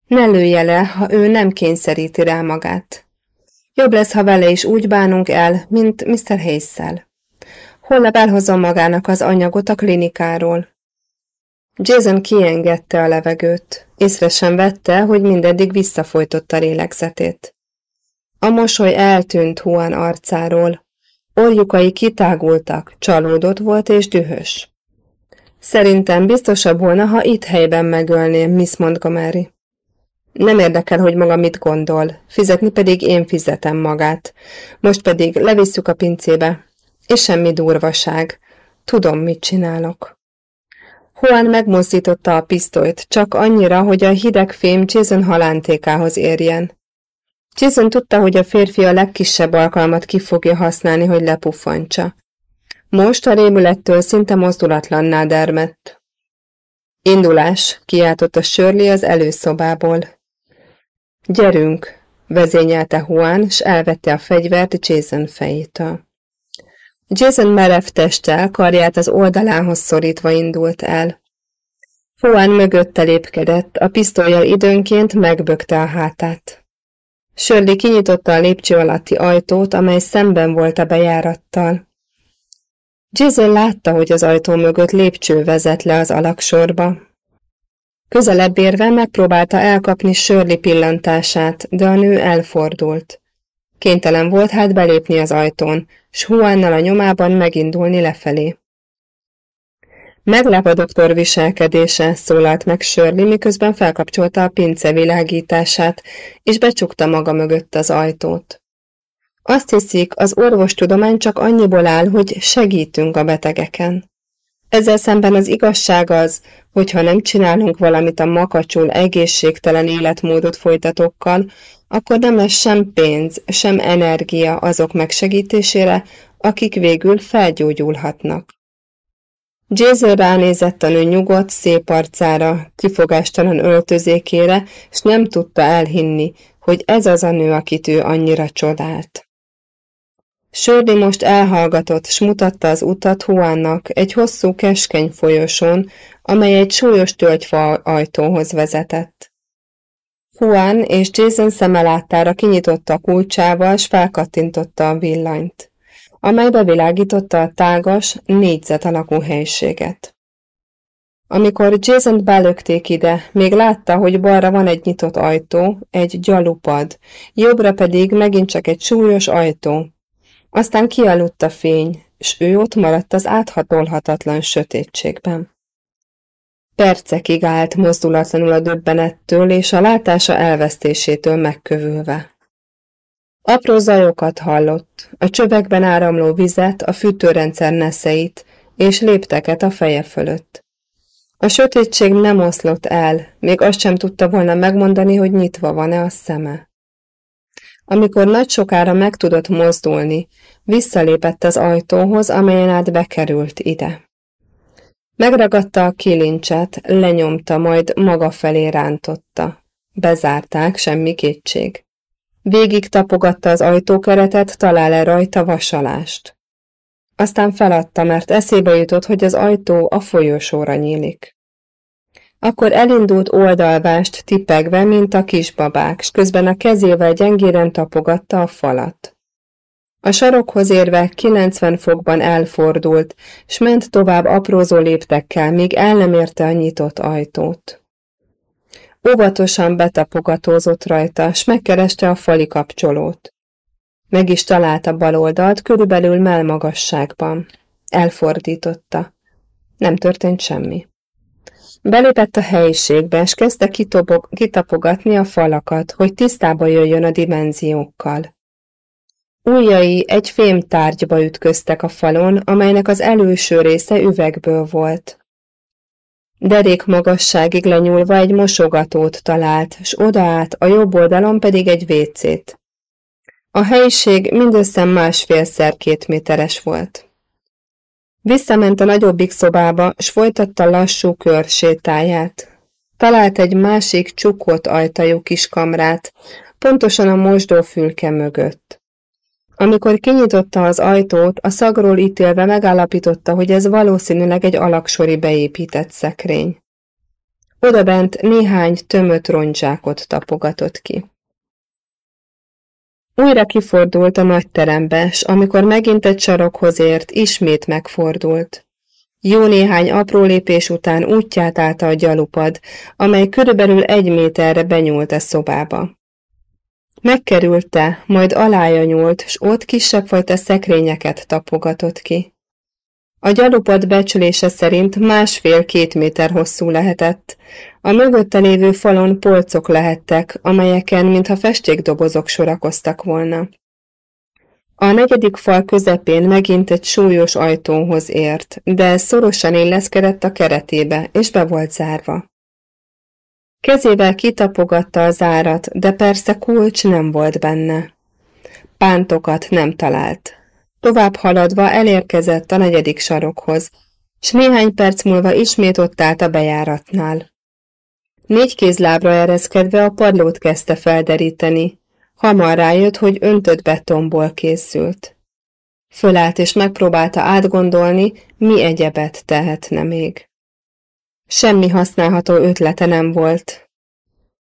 Ne lője le, ha ő nem kényszeríti rá magát. Jobb lesz, ha vele is úgy bánunk el, mint Mr. Hayes-szel. Holnap elhozom magának az anyagot a klinikáról. Jason kiengedte a levegőt. Észre sem vette, hogy mindeddig visszafolytotta lélegzetét. A mosoly eltűnt Juan arcáról. Orjukai kitágultak, csalódott volt és dühös. Szerintem biztosabb volna, ha itt helyben megölném, Miss Montgomery. Nem érdekel, hogy maga mit gondol, fizetni pedig én fizetem magát. Most pedig levisszük a pincébe. És semmi durvaság. Tudom, mit csinálok. Juan megmozdította a pisztolyt, csak annyira, hogy a hideg fém Jason halántékához érjen. Jason tudta, hogy a férfi a legkisebb alkalmat ki fogja használni, hogy lepuffantsa. Most a rémülettől szinte mozdulatlanná dermett. Indulás, kiáltott a Shirley az előszobából. Gyerünk, vezényelte Juan, s elvette a fegyvert Jason fejétől. Jason merev testtel, karját az oldalához szorítva indult el. Juan mögötte lépkedett, a pisztolyjal időnként megbökte a hátát. Sörli kinyitotta a lépcső alatti ajtót, amely szemben volt a bejárattal. Jason látta, hogy az ajtó mögött lépcső vezet le az alaksorba. Közelebb érve megpróbálta elkapni Sörli pillantását, de a nő elfordult. Kénytelen volt hát belépni az ajtón, s Juannal a nyomában megindulni lefelé. Meglep a doktor viselkedése, szólalt meg Shirley, miközben felkapcsolta a pince világítását, és becsukta maga mögött az ajtót. Azt hiszik, az orvostudomány csak annyiból áll, hogy segítünk a betegeken. Ezzel szemben az igazság az, hogy ha nem csinálunk valamit a makacsul egészségtelen életmódot folytatókkal, akkor nem lesz sem pénz, sem energia azok megsegítésére, akik végül felgyógyulhatnak. Jason ránézett a nő nyugodt, szép arcára, kifogástalan öltözékére, és nem tudta elhinni, hogy ez az a nő, akit ő annyira csodált. Sördi most elhallgatott, s mutatta az utat Huánnak egy hosszú, keskeny folyosón, amely egy súlyos tölgyfa ajtóhoz vezetett. Juan és Jason szemelátára kinyitotta a kulcsával, s felkattintotta a villanyt amely bevilágította a tágas, négyzet alakú helységet. Amikor Jason belökték ide, még látta, hogy balra van egy nyitott ajtó, egy gyalupad, jobbra pedig megint csak egy súlyos ajtó. Aztán kialudt a fény, s ő ott maradt az áthatolhatatlan sötétségben. Percekig állt mozdulatlanul a döbbenettől és a látása elvesztésétől megkövülve. Apró zajokat hallott, a csövekben áramló vizet, a fűtőrendszer neszeit és lépteket a feje fölött. A sötétség nem oszlott el, még azt sem tudta volna megmondani, hogy nyitva van-e a szeme. Amikor nagy sokára meg tudott mozdulni, visszalépett az ajtóhoz, amelyen át bekerült ide. Megragadta a kilincset, lenyomta, majd maga felé rántotta. Bezárták, semmi kétség. Végig tapogatta az ajtókeretet, talál-e rajta vasalást. Aztán feladta, mert eszébe jutott, hogy az ajtó a folyosóra nyílik. Akkor elindult oldalvást tipegve, mint a kisbabák, s közben a kezével gyengéren tapogatta a falat. A sarokhoz érve 90 fokban elfordult, s ment tovább aprózó léptekkel, míg el nem érte a nyitott ajtót. Óvatosan betapogatózott rajta, s megkereste a fali kapcsolót. Meg is találta bal oldalt, körülbelül melmagasságban. Elfordította. Nem történt semmi. Belépett a helyiségbe, és kezdte kitobog, kitapogatni a falakat, hogy tisztába jöjjön a dimenziókkal. Újjai egy fém tárgyba ütköztek a falon, amelynek az előső része üvegből volt. Derék magasságig lenyúlva egy mosogatót talált, s odaát, a jobb oldalon pedig egy vécét. A helyiség mindössze másfélszer két méteres volt. Visszament a nagyobbik szobába, s folytatta lassú körsétáját. Talált egy másik csukott ajtajú kis kamrát, pontosan a mosdófülke mögött. Amikor kinyitotta az ajtót, a szagról ítélve megállapította, hogy ez valószínűleg egy alaksori beépített szekrény. Odabent néhány tömött rondzsákot tapogatott ki. Újra kifordult a nagy terembe, s amikor megint egy sarokhoz ért, ismét megfordult. Jó néhány apró lépés után útját állta a gyalupad, amely körülbelül egy méterre benyúlt a szobába. Megkerülte, majd alája nyúlt, s ott kisebb fajta szekrényeket tapogatott ki. A gyalupad becsülése szerint másfél-két méter hosszú lehetett, a mögötte lévő falon polcok lehettek, amelyeken mintha festékdobozok sorakoztak volna. A negyedik fal közepén megint egy súlyos ajtóhoz ért, de szorosan illeszkedett a keretébe, és be volt zárva. Kezével kitapogatta a zárat, de persze kulcs nem volt benne. Pántokat nem talált. Tovább haladva elérkezett a negyedik sarokhoz, s néhány perc múlva ismét ott állt a bejáratnál. Négy kézlábra ereszkedve a padlót kezdte felderíteni. Hamar rájött, hogy öntött betonból készült. Fölállt és megpróbálta átgondolni, mi egyebet tehetne még. Semmi használható ötlete nem volt.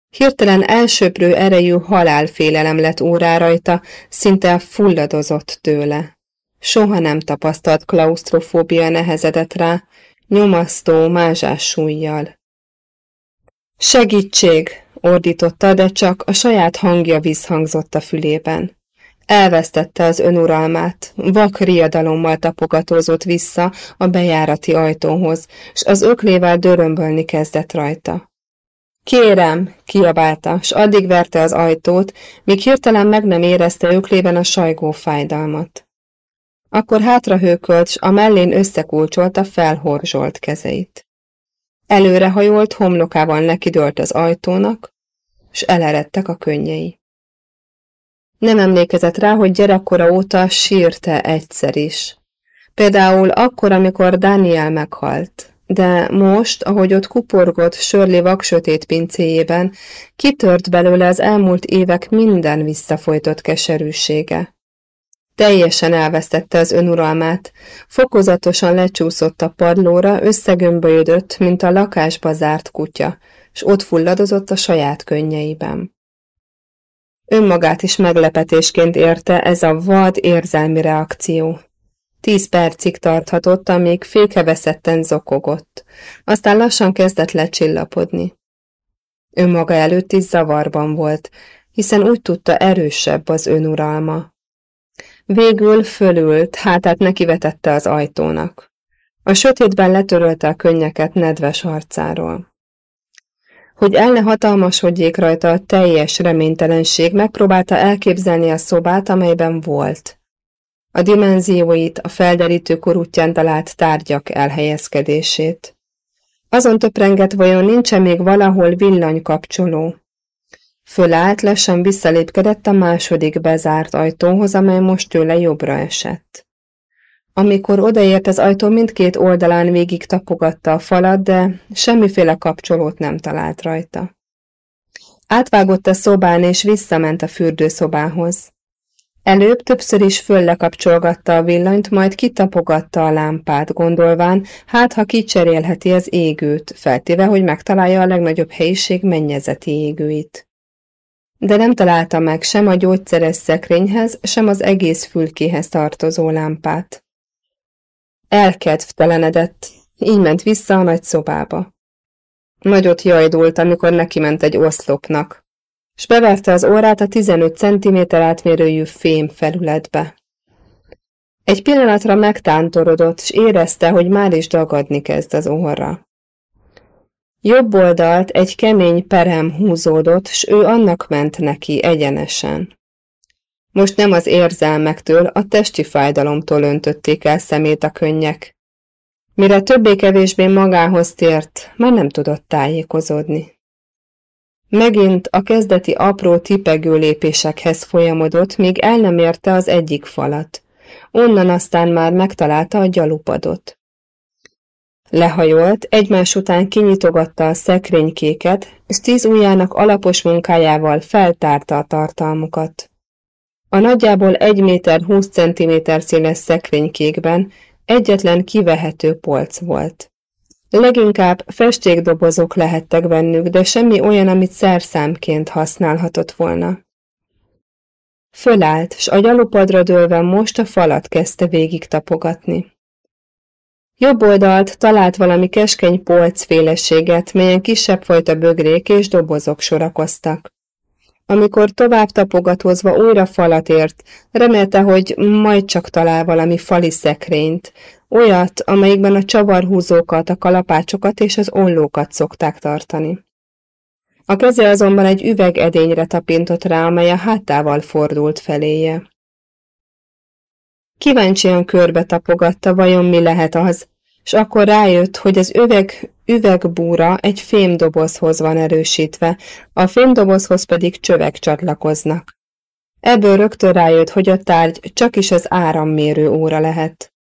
Hirtelen elsöprő erejű halálfélelem lett órá rajta, szinte fulladozott tőle. Soha nem tapasztalt klaustrofóbia nehezedett rá, nyomasztó, mázsás súlyjal. Segítség! ordította, de csak a saját hangja visszhangzott a fülében. Elvesztette az önuralmát, vak riadalommal tapogatózott vissza a bejárati ajtóhoz, s az öklével dörömbölni kezdett rajta. Kérem, kiabálta, s addig verte az ajtót, míg hirtelen meg nem érezte öklében a sajgó fájdalmat. Akkor hátrahőkölt, s a mellén összekulcsolta felhorzsolt kezeit. Előrehajolt, homlokával nekidőlt az ajtónak, s eleredtek a könnyei. Nem emlékezett rá, hogy gyerekkora óta sírte egyszer is. Például akkor, amikor Daniel meghalt. De most, ahogy ott kuporgott Sörli vaksötét pincéjében, kitört belőle az elmúlt évek minden visszafolytott keserűsége. Teljesen elvesztette az önuralmát, fokozatosan lecsúszott a padlóra, összegömbölyödött, mint a lakásba zárt kutya, s ott fulladozott a saját könnyeiben. Önmagát is meglepetésként érte ez a vad érzelmi reakció. Tíz percig tarthatott, amíg fékeveszetten zokogott, aztán lassan kezdett lecsillapodni. Önmaga előtt is zavarban volt, hiszen úgy tudta erősebb az önuralma. Végül fölült, hátát nekivetette az ajtónak. A sötétben letörölte a könnyeket nedves arcáról. Hogy el ne hatalmasodjék rajta a teljes reménytelenség, megpróbálta elképzelni a szobát, amelyben volt. A dimenzióit, a felderítő korútján talált tárgyak elhelyezkedését. Azon töprengett vajon nincsen még valahol villanykapcsoló. Fölállt, lassan visszalépkedett a második bezárt ajtóhoz, amely most tőle jobbra esett. Amikor odaért az ajtó mindkét oldalán végig tapogatta a falat, de semmiféle kapcsolót nem talált rajta. Átvágott a szobán és visszament a fürdőszobához. Előbb többször is föllekapcsolgatta a villanyt, majd kitapogatta a lámpát, gondolván, hát ha kicserélheti az égőt, feltéve, hogy megtalálja a legnagyobb helyiség mennyezeti égőit. De nem találta meg sem a gyógyszeres szekrényhez, sem az egész fülkéhez tartozó lámpát. Elkedvtelenedett, így ment vissza a nagy szobába. Nagyot jajdult, amikor neki ment egy oszlopnak, és beverte az órát a 15 cm átmérőjű fém felületbe. Egy pillanatra megtántorodott, és érezte, hogy már is dagadni kezd az óra. Jobb oldalt egy kemény perem húzódott, s ő annak ment neki egyenesen. Most nem az érzelmektől, a testi fájdalomtól öntötték el szemét a könnyek. Mire többé-kevésbé magához tért, már nem tudott tájékozódni. Megint a kezdeti apró tipegő lépésekhez folyamodott, míg el nem érte az egyik falat. Onnan aztán már megtalálta a gyalupadot. Lehajolt, egymás után kinyitogatta a szekrénykéket, és tíz ujjának alapos munkájával feltárta a tartalmukat. A nagyjából 1 méter 20 cm színes szekrénykékben egyetlen kivehető polc volt. Leginkább festékdobozok lehettek bennük, de semmi olyan, amit szerszámként használhatott volna. Fölállt, s a gyalupadra dőlve most a falat kezdte végig tapogatni. Jobb oldalt talált valami keskeny polcféleséget, melyen kisebb fajta bögrék és dobozok sorakoztak. Amikor tovább tapogatózva újra falat ért, remélte, hogy majd csak talál valami fali szekrényt, olyat, amelyikben a csavarhúzókat, a kalapácsokat és az ollókat szokták tartani. A keze azonban egy üvegedényre tapintott rá, amely a hátával fordult feléje. Kíváncsian körbe tapogatta, vajon mi lehet az, és akkor rájött, hogy az üveg, üvegbúra egy fémdobozhoz van erősítve, a fémdobozhoz pedig csövek csatlakoznak. Ebből rögtön rájött, hogy a tárgy csak is az árammérő óra lehet.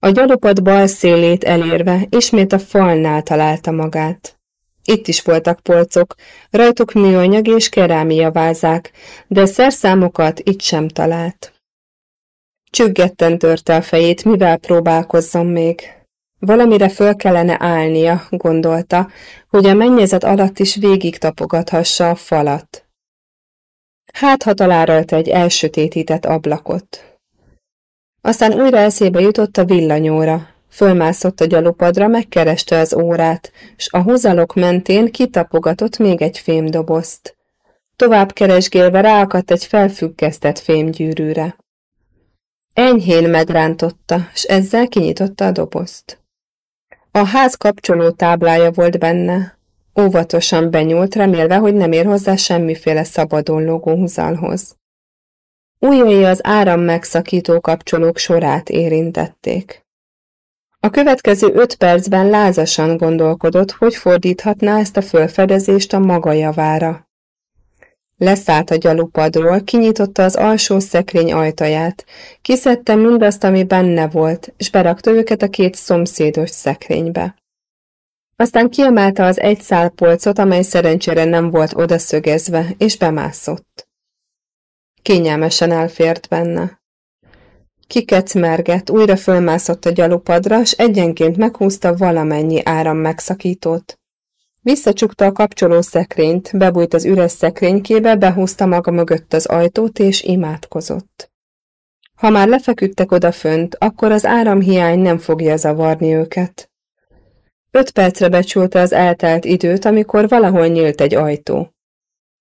A gyalupad bal szélét elérve ismét a falnál találta magát. Itt is voltak polcok, rajtuk műanyag és kerámia vázák, de szerszámokat itt sem talált. Csüggetten törte a fejét, mivel próbálkozzon még. Valamire föl kellene állnia, gondolta, hogy a mennyezet alatt is végig tapogathassa a falat. Hát, ha találta egy elsötétített ablakot. Aztán újra eszébe jutott a villanyóra. Fölmászott a gyalupadra, megkereste az órát, s a hozalok mentén kitapogatott még egy fémdobozt. Tovább keresgélve ráakadt egy felfüggesztett fémgyűrűre. Enyhén megrántotta, s ezzel kinyitotta a dobozt. A ház kapcsoló táblája volt benne. Óvatosan benyúlt, remélve, hogy nem ér hozzá semmiféle szabadon lógó húzalhoz. Újjai az áram megszakító kapcsolók sorát érintették. A következő öt percben lázasan gondolkodott, hogy fordíthatná ezt a fölfedezést a maga javára. Leszállt a gyalupadról, kinyitotta az alsó szekrény ajtaját, kiszedte mindazt, ami benne volt, és berakta őket a két szomszédos szekrénybe. Aztán kiemelte az egy szál polcot, amely szerencsére nem volt odaszögezve, és bemászott. Kényelmesen elfért benne. Kikecmergett, újra fölmászott a gyalupadra, s egyenként meghúzta valamennyi áram megszakítót. Visszacsukta a kapcsoló szekrényt, bebújt az üres szekrénykébe, behúzta maga mögött az ajtót, és imádkozott. Ha már lefeküdtek odafönt, akkor az áramhiány nem fogja zavarni őket. Öt percre becsülte az eltelt időt, amikor valahol nyílt egy ajtó.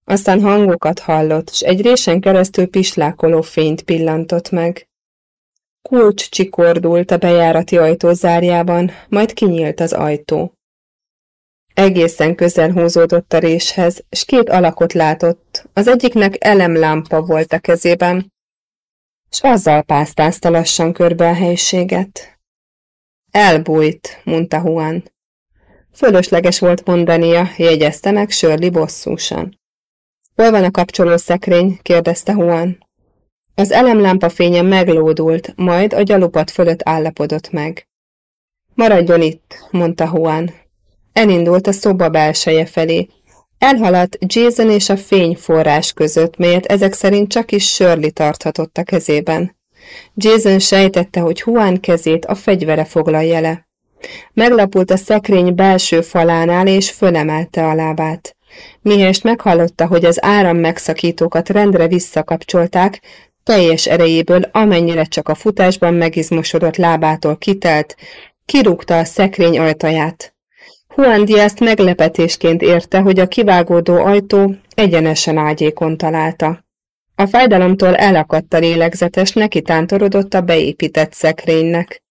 Aztán hangokat hallott, s egy résen keresztül pislákoló fényt pillantott meg. Kulcs csikordult a bejárati ajtó zárjában, majd kinyílt az ajtó. Egészen közel húzódott a réshez, s két alakot látott, az egyiknek elemlámpa volt a kezében, s azzal pásztázta lassan körbe a helységet. Elbújt, mondta Juan. Fölösleges volt mondania, jegyezte meg Shirley bosszúsan. Hol van a kapcsolószekrény? kérdezte Juan. Az elemlámpa fénye meglódult, majd a gyalupat fölött állapodott meg. Maradjon itt, mondta Juan. Elindult a szoba belseje felé. Elhaladt Jason és a fényforrás között, melyet ezek szerint csak is Shirley tarthatott a kezében. Jason sejtette, hogy Juan kezét a fegyvere foglalja le. Meglapult a szekrény belső falánál, és fölemelte a lábát. Mihest meghallotta, hogy az áram megszakítókat rendre visszakapcsolták, teljes erejéből, amennyire csak a futásban megizmosodott lábától kitelt, kirúgta a szekrény ajtaját. Juan Diaz meglepetésként érte, hogy a kivágódó ajtó egyenesen ágyékon találta. A fájdalomtól elakadt a lélegzetes, neki tántorodott a beépített szekrénynek.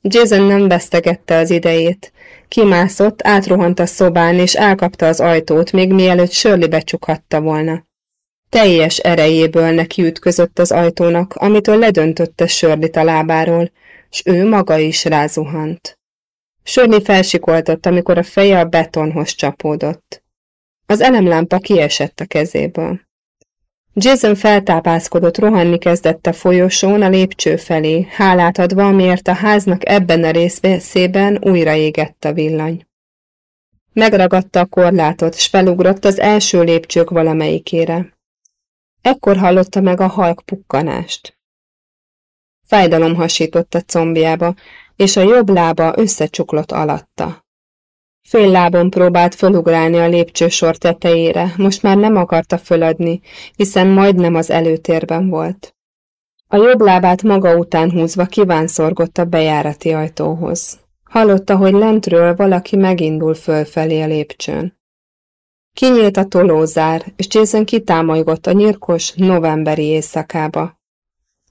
Jason nem vesztegette az idejét. Kimászott, átrohant a szobán, és elkapta az ajtót, még mielőtt Shirley becsukhatta volna. Teljes erejéből neki ütközött az ajtónak, amitől ledöntötte Shirley a lábáról, s ő maga is rázuhant. Shirley felsikoltott, amikor a feje a betonhoz csapódott. Az elemlámpa kiesett a kezéből. Jason feltápászkodott, rohanni kezdett a folyosón a lépcső felé, hálát adva, amiért a háznak ebben a részveszében újra égett a villany. Megragadta a korlátot, s felugrott az első lépcsők valamelyikére. Ekkor hallotta meg a halk pukkanást. Fájdalom hasított a combjába, és a jobb lába összecsuklott alatta. Fél lábon próbált fölugrálni a lépcsősor tetejére, most már nem akarta föladni, hiszen majdnem az előtérben volt. A jobb lábát maga után húzva kívánszorgott a bejárati ajtóhoz. Hallotta, hogy lentről valaki megindul fölfelé a lépcsőn. Kinyílt a tolózár, és Jason kitámolygott a nyírkos novemberi éjszakába.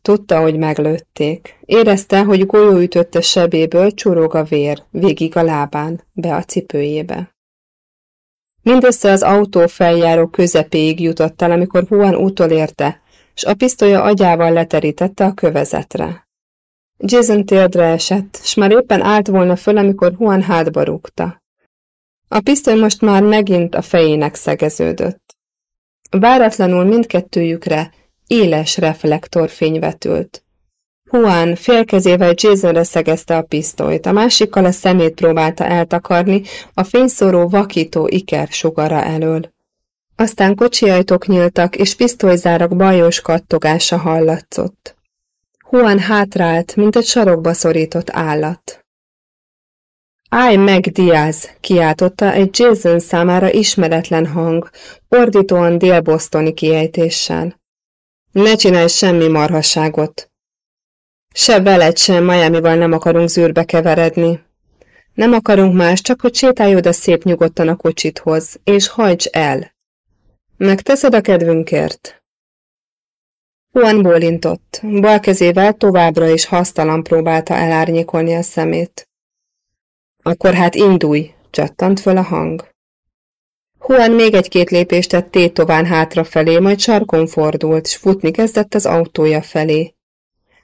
Tudta, hogy meglőtték. Érezte, hogy golyó ütötte sebéből csurog a vér, végig a lábán, be a cipőjébe. Mindössze az autó feljáró közepéig jutott el, amikor Juan utolérte, s a pisztolya agyával leterítette a kövezetre. Jason térdre esett, s már éppen állt volna föl, amikor Juan hátba rúgta. A pisztoly most már megint a fejének szegeződött. Váratlanul mindkettőjükre éles reflektorfény vetült. Juan félkezével Jasonre szegezte a pisztolyt, a másikkal a szemét próbálta eltakarni a fényszóró vakító iker sugara elől. Aztán kocsiajtók nyíltak, és pisztolyzárak bajos kattogása hallatszott. Juan hátrált, mint egy sarokba szorított állat. Állj meg, Diaz! kiáltotta egy Jason számára ismeretlen hang, ordítóan délbosztoni kiejtéssel. Ne csinálj semmi marhasságot. Se veled, sem Miami-val nem akarunk zűrbe keveredni. Nem akarunk más, csak hogy sétálj oda szép nyugodtan a kocsithoz, és hajts el. Megteszed a kedvünkért? Juan bólintott, bal kezével továbbra is hasztalan próbálta elárnyékolni a szemét. Akkor hát indulj, csattant föl a hang. Juan még egy-két lépést tett tétován hátrafelé, majd sarkon fordult, s futni kezdett az autója felé.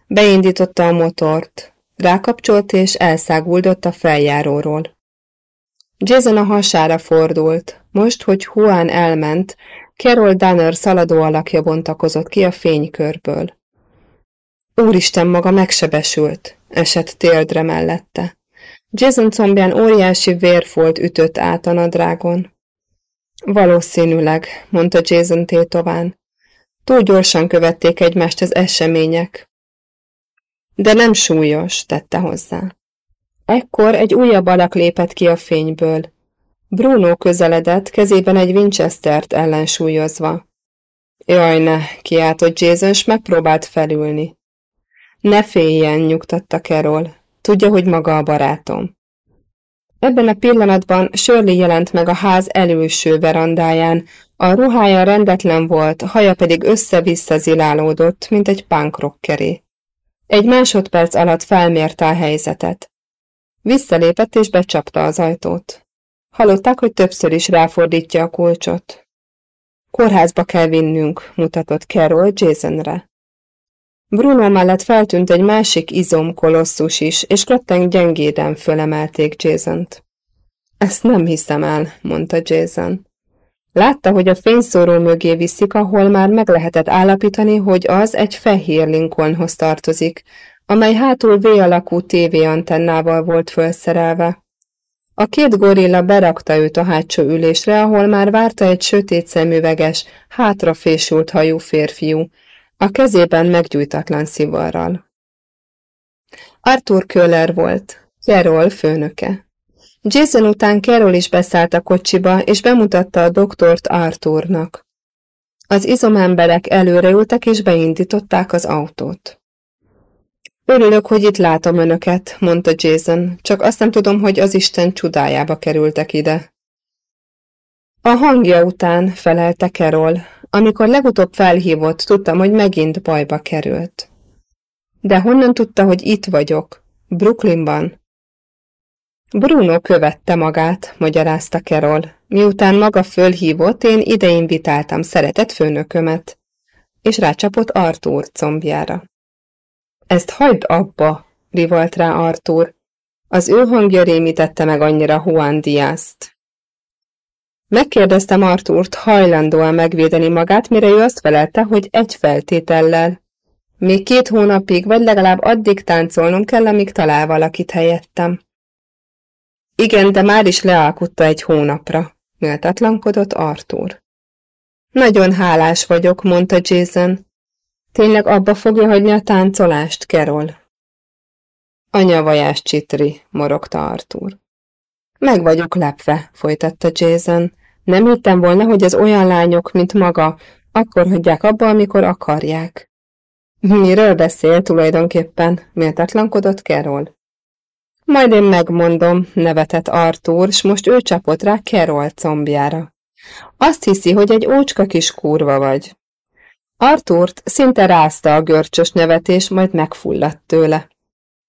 Beindította a motort, rákapcsolt és elszáguldott a feljáróról. Jason a hasára fordult. Most, hogy Juan elment, Carol Danner szaladó alakja bontakozott ki a fénykörből. Úristen maga megsebesült, esett téldre mellette. Jason combján óriási vérfolt ütött át a nadrágon. Valószínűleg, mondta Jason tétován. Túl gyorsan követték egymást az események. De nem súlyos, tette hozzá. Ekkor egy újabb alak lépett ki a fényből. Bruno közeledett, kezében egy Winchestert ellensúlyozva. Jaj ne, kiáltott Jason, s megpróbált felülni. Ne féljen, nyugtatta Carol. Tudja, hogy maga a barátom. Ebben a pillanatban Shirley jelent meg a ház előső verandáján, a ruhája rendetlen volt, haja pedig össze-vissza zilálódott, mint egy punk rockeré. Egy másodperc alatt felmérte a helyzetet. Visszalépett és becsapta az ajtót. Hallották, hogy többször is ráfordítja a kulcsot. Kórházba kell vinnünk, mutatott Carol Jasonre. Bruno mellett feltűnt egy másik izomkolosszus is, és ketten gyengéden fölemelték Jason-t. Ezt nem hiszem el, mondta Jason. Látta, hogy a fényszóró mögé viszik, ahol már meg lehetett állapítani, hogy az egy fehér Lincolnhoz tartozik, amely hátul V alakú tévéantennával volt felszerelve. A két gorilla berakta őt a hátsó ülésre, ahol már várta egy sötét szemüveges, hátrafésült hajú férfiú, a kezében meggyújtatlan szivarral. Arthur Köller volt, Carol főnöke. Jason után Carol is beszállt a kocsiba, és bemutatta a doktort Arthurnak. Az izomemberek előreültek, és beindították az autót. Örülök, hogy itt látom önöket, mondta Jason, csak azt nem tudom, hogy az Isten csodájába kerültek ide. A hangja után felelte Carol. Amikor legutóbb felhívott, tudtam, hogy megint bajba került. De honnan tudta, hogy itt vagyok? Brooklynban? Bruno követte magát, magyarázta Carol. Miután maga fölhívott, én ide invitáltam szeretett főnökömet, és rácsapott Arthur combjára. Ezt hagyd abba, rivolt rá Arthur. Az ő hangja rémítette meg annyira Juan Diaz-t. Megkérdeztem Artúrt, hajlandó-e megvédeni magát, mire ő azt felelte, hogy egy feltétellel. Még két hónapig, vagy legalább addig táncolnom kell, amíg talál valakit helyettem. Igen, de már is lealkutta egy hónapra, méltatlankodott Arthur. Nagyon hálás vagyok, mondta Jason. Tényleg abba fogja hagyni a táncolást, Carol? Anya vajás csitri, morogta Arthur. Meg vagyok lepve, folytatta Jason. Nem hittem volna, hogy az olyan lányok, mint maga, akkor hagyják abba, amikor akarják. Miről beszél tulajdonképpen? Méltatlankodott Carol. Majd én megmondom, nevetett Arthur, s most ő csapott rá Carol combjára. Azt hiszi, hogy egy ócska kis kurva vagy. Artúrt szinte rázta a görcsös nevetés, majd megfulladt tőle.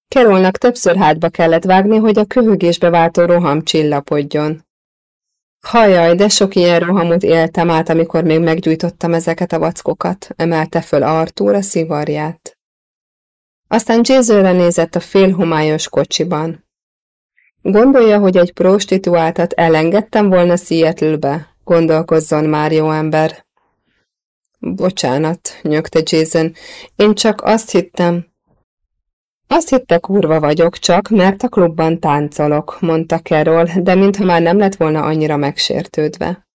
Kerolnak többször hátba kellett vágni, hogy a köhögésbe váltó roham csillapodjon. Hajaj, de sok ilyen rohamot éltem át, amikor még meggyújtottam ezeket a vackokat, emelte föl Artúr a szivarját. Aztán Jasonre nézett a félhomályos kocsiban. Gondolja, hogy egy prostituáltat elengedtem volna Seattle-be, gondolkozzon már, jó ember. Bocsánat, nyögte Jason, én csak azt hittem. Azt hitte kurva vagyok csak, mert a klubban táncolok, mondta Carol, de mintha már nem lett volna annyira megsértődve.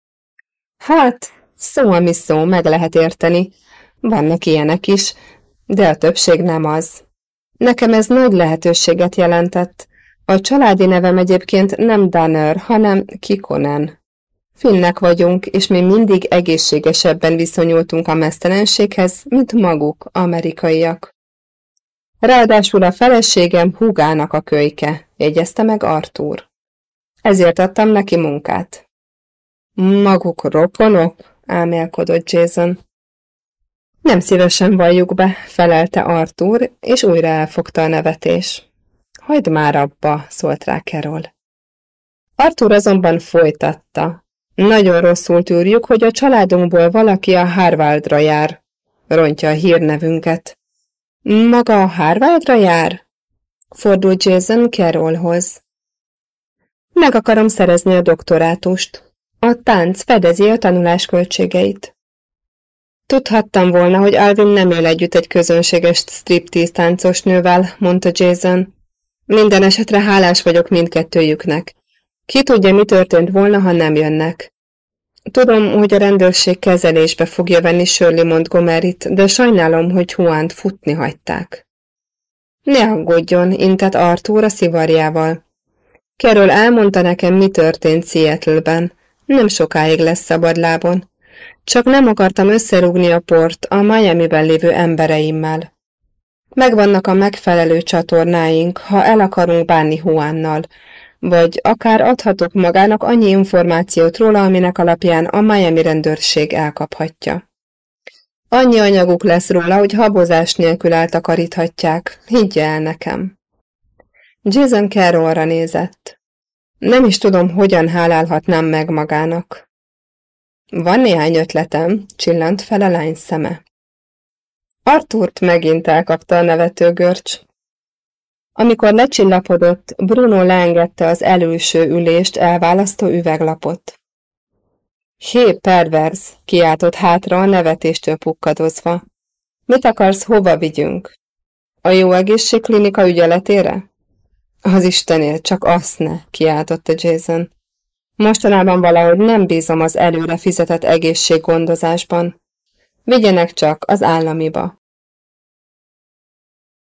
Hát, szó ami szó, meg lehet érteni. Vannak ilyenek is, de a többség nem az. Nekem ez nagy lehetőséget jelentett. A családi nevem egyébként nem Danner, hanem Kikonen. Finnek vagyunk, és mi mindig egészségesebben viszonyultunk a mesztelenséghez, mint maguk, amerikaiak. Ráadásul a feleségem húgának a kölyke, jegyezte meg Artúr. Ezért adtam neki munkát. Maguk rokonok? ámélkodott Jason. Nem szívesen valljuk be, felelte Artúr, és újra elfogta a nevetés. Hagyd már abba, szólt rá Carol. Artúr azonban folytatta. Nagyon rosszul tűrjük, hogy a családunkból valaki a Harvardra jár. Rontja a hírnevünket. Maga a Harvardra jár? Fordult Jason Carrollhoz. Meg akarom szerezni a doktorátust. A tánc fedezi a tanulás költségeit. Tudhattam volna, hogy Alvin nem él együtt egy közönséges striptease táncos nővel, mondta Jason. Minden esetre hálás vagyok mindkettőjüknek. Ki tudja, mi történt volna, ha nem jönnek. Tudom, hogy a rendőrség kezelésbe fogja venni Shirley Montgomery-t, de sajnálom, hogy Huánt futni hagyták. Ne aggódjon, intett Arthur a szivarjával. Carol elmondta nekem, mi történt Seattle-ben. Nem sokáig lesz szabadlábon. Csak nem akartam összerúgni a port a Miami-ben lévő embereimmel. Megvannak a megfelelő csatornáink, ha el akarunk bánni Huánnal, vagy akár adhatok magának annyi információt róla, aminek alapján a Miami rendőrség elkaphatja. Annyi anyaguk lesz róla, hogy habozás nélkül eltakaríthatják, higgye el nekem. Jason Carrollra nézett. Nem is tudom, hogyan hálálhatnám meg magának. Van néhány ötletem, csillant fel a lány szeme. Artúrt megint elkapta a nevető görcs. Amikor lecsillapodott, Bruno leengedte az előső ülést elválasztó üveglapot. Hé, perverz, kiáltott hátra a nevetéstől pukkadozva. Mit akarsz, hova vigyünk? A jó egészségklinika ügyeletére? Az Istenért, csak azt ne, kiáltotta Jason. Mostanában valahogy nem bízom az előre fizetett egészséggondozásban. Vigyenek csak az államiba.